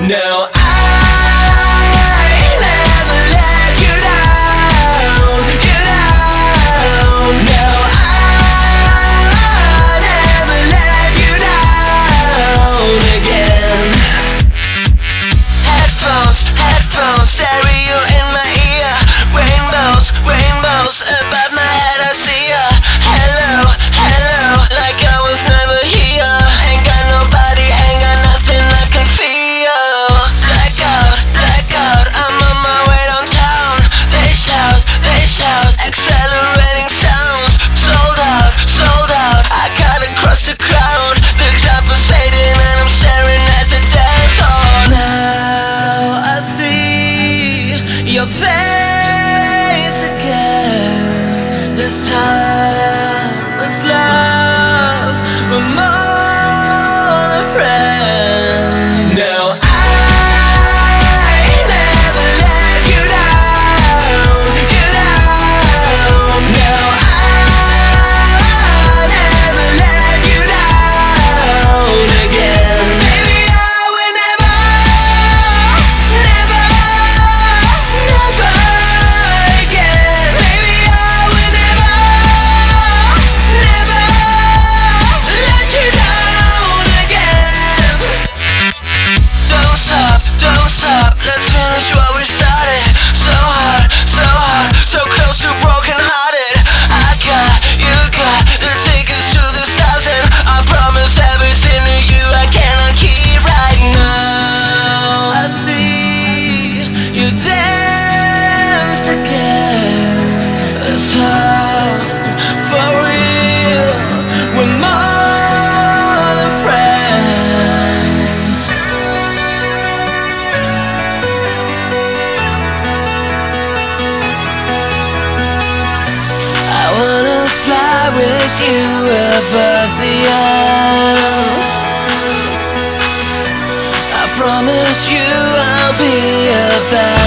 Now I accelerating sounds. Sold out, sold out. I cut across the crowd. The was fading and I'm staring at the dance. Now I see your face again. This time let's finish what we started. So hard, so hard, so close to broken hearted. I got, you got to the stars, and I promise everything to you I cannot keep right now. I see you dance again. It's time with you above the earth. I promise you I'll be a